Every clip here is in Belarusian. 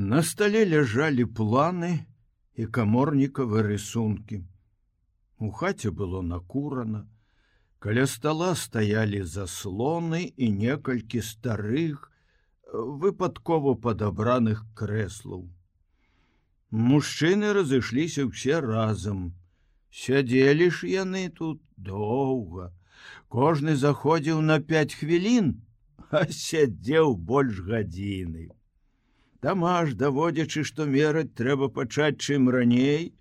На стале ляжалі планы і каморнікавы рысункі. У хаце было накурана, Каля стола стаялі заслоны і некалькі старых, выпадкова падабраных крэслаў. Мужчыны разышліся ўсе разам. Сядзелі ж яны тут доўга. Кожны заходзіў на пять хвілін, а сядзеў больш гадзіны. Тамаш, даводзячы, што мераць трэба пачаць чым раней,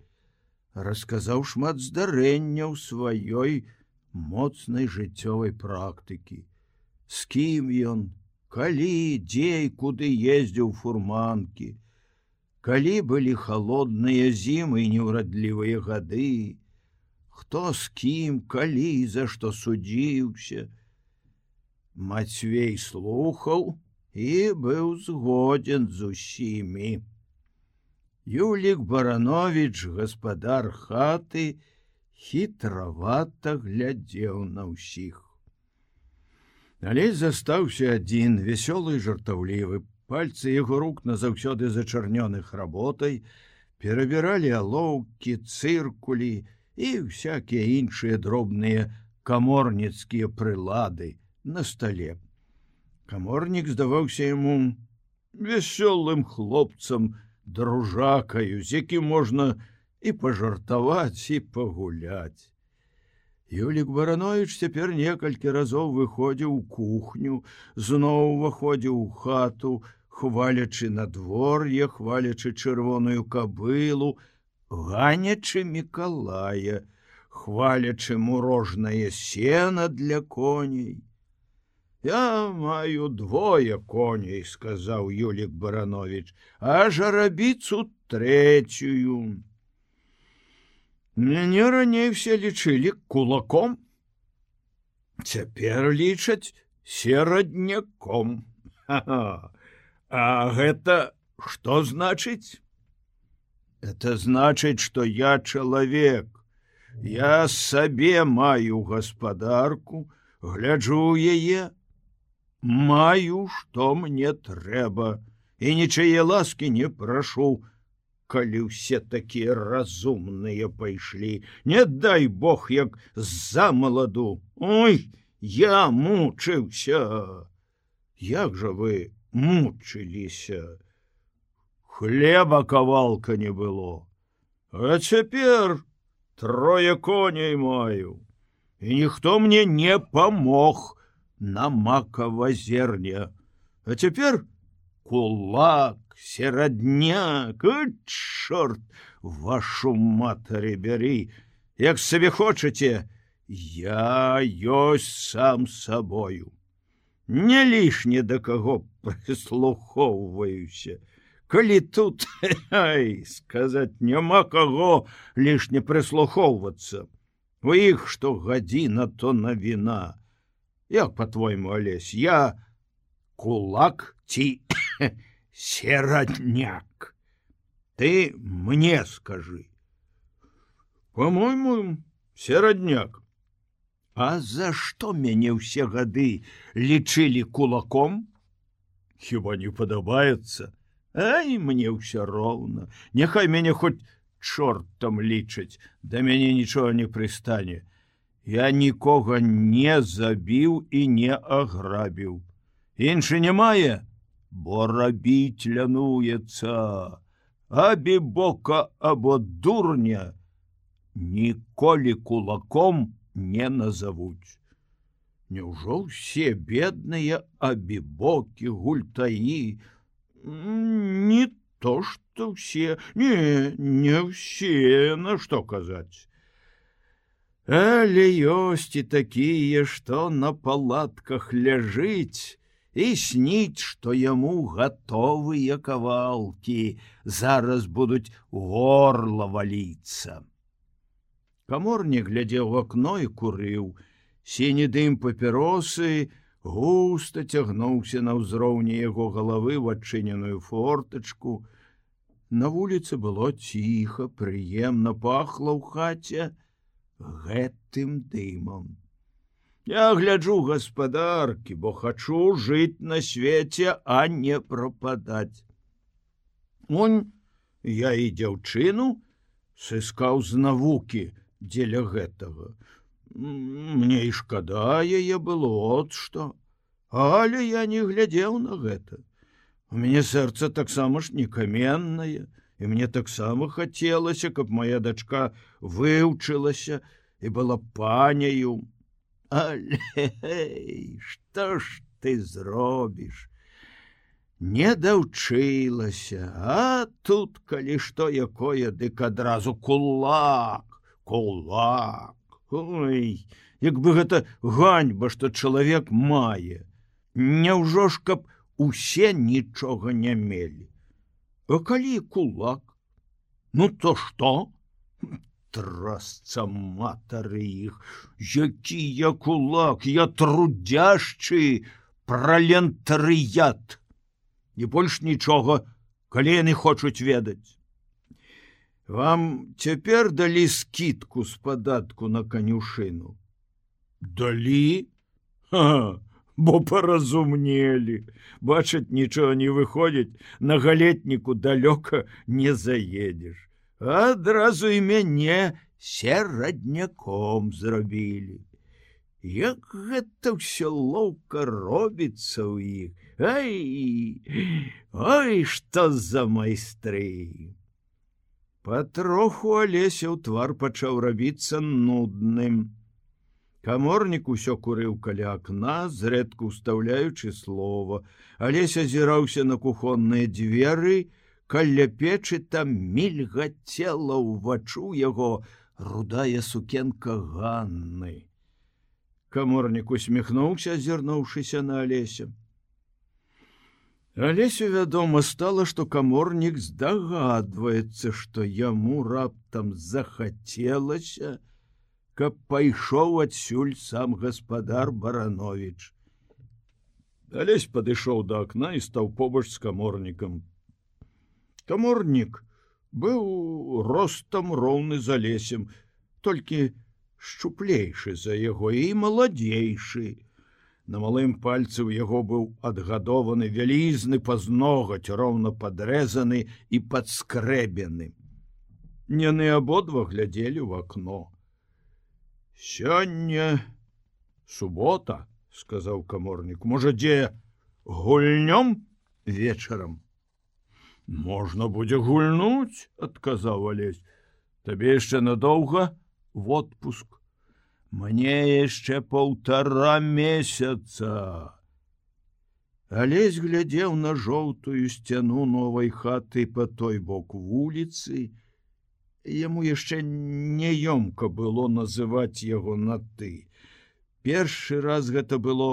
расказаў шмат здарэнняў сваёй моцнай жыццёвай практыкі. З кім ён, калі, дзей, куды ездзіў фурманкі, Калі былі холодныя зімы і неўрадлівыя гады, Хто з кім, калі, за што судзіўся, Мацвей слухаў, і быў згоден з усімі. Юлік баранович гаспадар хаты хітравата глядзеў на ўсіх. Але застаўся адзін вясёлы жартаўлівы пальцы яго рук назаўсёды зачарнёных работай перабіралі алоўкі цыркулі і всякие іншыя дробныя каморніцкія прылады на стале каморнік здаваўся яму вясёлым хлопцам дружакаю з якім можна і пажартаваць і пагуляць Юлік баранович цяпер некалькі разоў выходзіў у кухню зноў уваходзіў у хату хвалячы надвор'е хвалячы чырвоную кабылу ганячы мікалая хвалячы мурожнае сена для коней Я маю двое коней, сказаў Юлік Баранович, а жарабіцу трэцюю. Мяне раней все лічылі кулаком. Цяпер лічаць серадняком. А гэта что значыць? Это значыць, что я чалавек. Я сабе маю гаспадарку, гляджу яе, маю что мне трэба і нічые ласки не прашу калі ўсе такія разумныя пайшлі не дай бог як за маладу ой я мучыўся як жа вы мучыліся хлеба кавалка не было. А цяпер трое коней маю і ніхто мне не памог на макова зерня. А цяпер кулак, серадняк, чорт, вашу матары бяры, як сабе хочаце, я ёсць сам сабою. Не лішне да каго прыслухоўваюся. Калі тут ай, сказаць няма каго лішне прыслухоўвацца. У іх што гадзіна то навіна як по-твойму алесь я кулак ці серадняк ты мне скажи. По-моему серадняк а за что мяне ўсе гады лічылі кулаком? Хіба не падабаецца ай мне ўсё роўна няхай мяне хоць чортам лічаць да мяне нічога не прыстане Я нікога не забіў і не аграбіў. Іншы не мае, бо рабіць лянуецца, Абі бока або дурня ніколі кулаком не назавуць. Няўжо ўсе бедныя абібокі гультаі не то што ўсе не не ўсе на што казаць. Але ёсць і такія, што на палатках ляжыць і сніць, што яму гатовыя кавалкі зараз будуць горла валіцца. Каморнік глядзеў в акно і курыў, сіні дым папіросы густа цягнуўся на ўзроўні яго галавы в адчыненую фортачку. На вуліцы было ціха, прыемна пахла ў хаце, гэтым дымом. Я гляджу гаспадаркі, бо хачу жыць на свеце, а не прападаць. он я і дзяўчыну сыскаў з навукі дзеля гэтага мне і шкада яе было от што але я не глядзеў на гэта у мяне сэрца таксама ж не каменнае і мне таксама хацелася каб моя дачка выўчылася і была паняю але што ж ты зробіш не даўчылася а тут калі што якое дык адразу кулак кулак. Ой, як бы гэта ганьба што чалавек мае. Няўжо ж каб усе нічога не мелі А калі кулак? Ну то што? Трасца матары іх які я кулак я трудяшчы пралентарыят. І больш нічога, калі яны хочуць ведаць. Вам цяпер далі скидку з падатку на канюшыну. Далі, бо паразумнелі, бачаць, нічога не выходзіць, на галетніку далёка не заедзеш. Адразу і мяне серадняком зрабілі. Як гэта ўсё лоўка робіцца ў іх, Ай Ой что за майстры Патроху алеся ў твар пачаў рабіцца нудным. Каморнік усё курыў каля акна, зрэдку ўстаўляючы слова, алеся азіраўся на кухонныя дзверы, каля печы там мільгацела ўвачу яго рудая сукенка Ганны. Каморнік усміхнуўся, азірнуўшыся на алесе. Алесю вядома стала, што каморнік здагадваецца, што яму раптам захацелася, каб пайшоў адсюль сам гаспадар баранович. Алесь падышоў да акна і стаў побач з каморнікам. Каморнік быў ростам роўны за лесем, толькі шчуплейшы за яго і маладзейшы. На малым пальцы ў яго быў адгадованы вялізны пазногаць роўна падрэзаны і падскрэбены. Яны абодва глядзелі ў акно. Сёння субота, сказаў каморнік, можа дзе гульнём вечарам. Можна будзе гульнуць, адказаў алесь, табе яшчэ надоўга в отпуск мне яшчэ полтора месяца. Алесь глядзеў на жоўтую сцяну новай хаты по той бок вуліцы яму яшчэ неёмка было называць яго на ты першы раз гэта было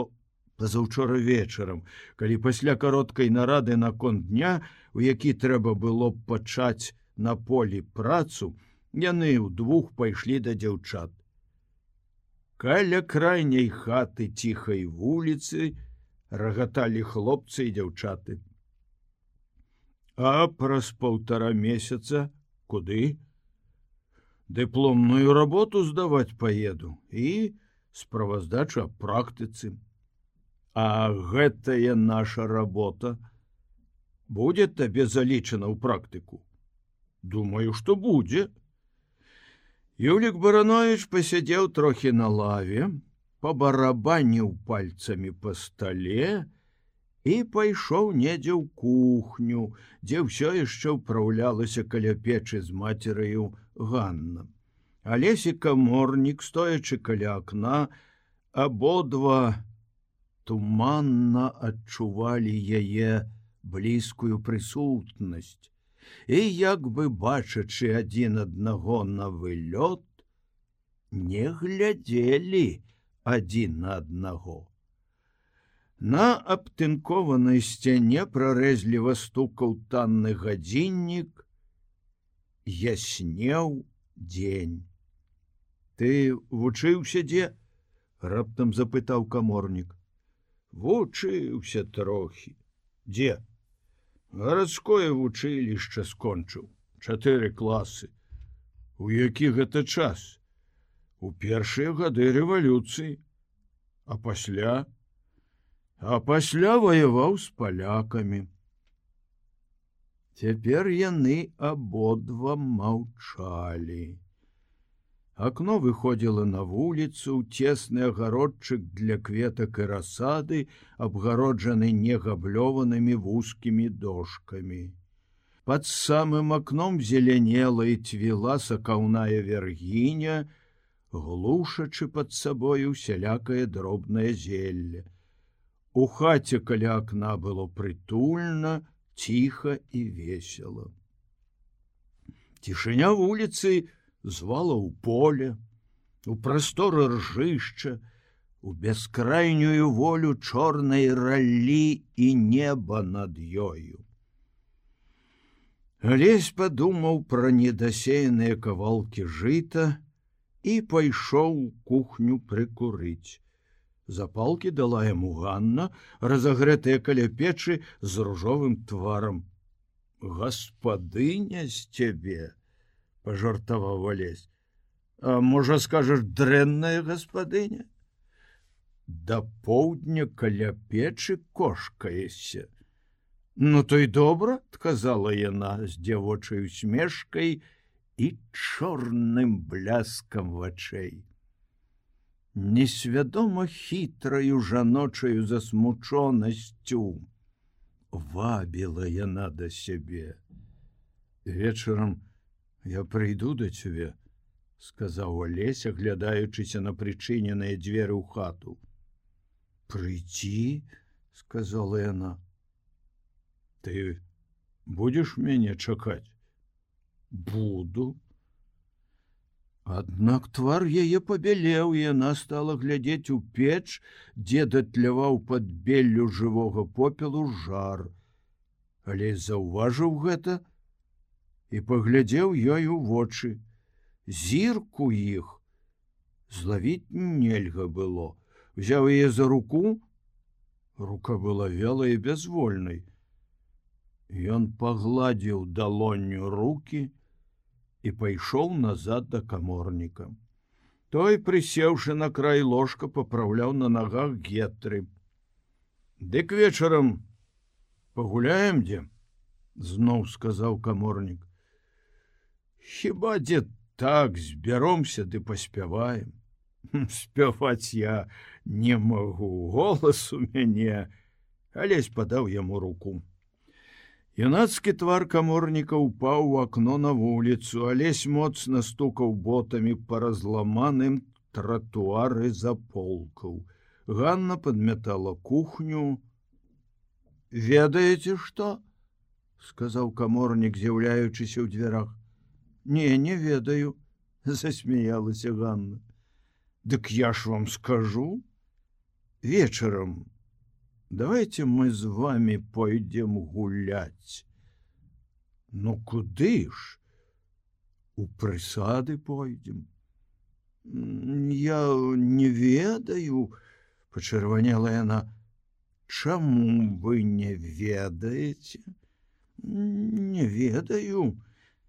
пазаўчора вечарам калі пасля кароткай нарады наконт дня у які трэба было пачаць на полі працу яны ўдвух пайшлі да дзяўчат. Каля крайняй хаты ціхай вуліцы рагаталі хлопцы і дзяўчаты. А праз паўтара месяца куды дыпломную работу здаваць поеду і справаздача практыцы а гэтая наша работа будет табе залічана ў практыку думаю что будзе Юлік баранович пасядзеў трохі на лаве, пабарабаніў пальцамі па стале і пайшоў недзе ў кухню, дзе ўсё яшчэ ўпраўлялася каля печы з мацераю Ганна. Алесі каморнік, стоячы каля акна, абодва туманна адчувалі яе блізкую прысутнасць і як бы бачачы адзін аднаго на вылёт не глядзелі адзін на аднаго на абтынкованай сцяне прарэзліва стукаў танны гадзіннік яснеў дзень ты вучыўся дзе раптам запытаў каморнік. Вучыўся трохі дзе? Гарадское вучылішча скончыў чатыры класы у які гэта час? У першыя гады рэвалюцыі а пасля? А пасля ваяваў з палякамі Цяпер яны абодва маўчалі. Акно выходзіла на вуліцу, цесны агародчык для кветак і расады, абгароджаны негаблёванымі вузкімі дошкамі. Пад самым акном зелянела і цвіла сакаўная вергіня, глушачы пад сабою сялякае дробнае зелле. У хаце каля акна было прытульна, ціха і весело. Цішыня вуліцы звала ў поле, у прасторы ржышча, у бяскрайнюю волю чорнай раллі і неба над ёю. Алесь падумаў пра недасеяныя кавалкі жыта і пайшоў кухню прыкурыць. Запалкі дала яму Ганна, разагрэтая каля печы з ружовым тварам. Гаспадыня з цябе, пажартаваў валесь. А можа скажаш дрэнная гаспадыня? Да поўдня каля печы кошкаешся. Ну той добра, адказала яна з дзявочай усмешкай і чорным бляскам вачэй несвядома хітраю жаночаю засмучонасцю. Вабіла яна да сябе. Вечарам я прыйду да цябе сказаў алеся глядаючыся на прычыненыя дзверы ў хату. Прыйти сказала яна. Ты будешь мяне чакаць? Буду Аднак твар яе пабялеў, і яна стала глядзець у печ, дзе датляваў пад беллю жывога попелу жар. Але заўважыў гэта і паглядзеў ёй у вочы. Зірку іх злавіць нельга было. Взяў яе за руку, рука была вялая і бязвольнай. Ён пагладзіў далонню руки, і пайшоў назад да каморніка. Той, прысеўшы на край ложка, папраўляў на нагах гетры. Дык вечарам пагуляем дзе, зноў сказаў каморнік. Хіба дзе так збяромся ды паспяваем. Спяваць я не магу голас у мяне, алесь падаў яму руку. Юнацкі твар каморніка упаў у акно на вуліцу, алесь моцна стукаў ботамі па разламаным тротуары за полкаў. Ганна подмятала кухню. Ведаеце што? сказаў каморнік, з'яўляючыся ў дзвярах. Не, не ведаю, засмяялася Ганна. Дык я ж вам скажу вечарам давайте мы з вами пойдем гулять. Ну куды ж? У прысады пойдем. Я не ведаю пачырванела яна чаму вы не ведаеце не ведаю.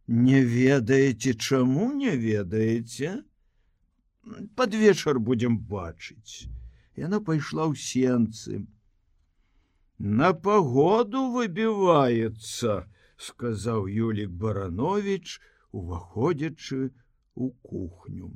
Не ведаеце чаму не ведаеце под вечар будем бачыць яна пайшла ў сенцы На погоду выбіваецца, сказаў Юлік Баранович, уваходзячы у кухню.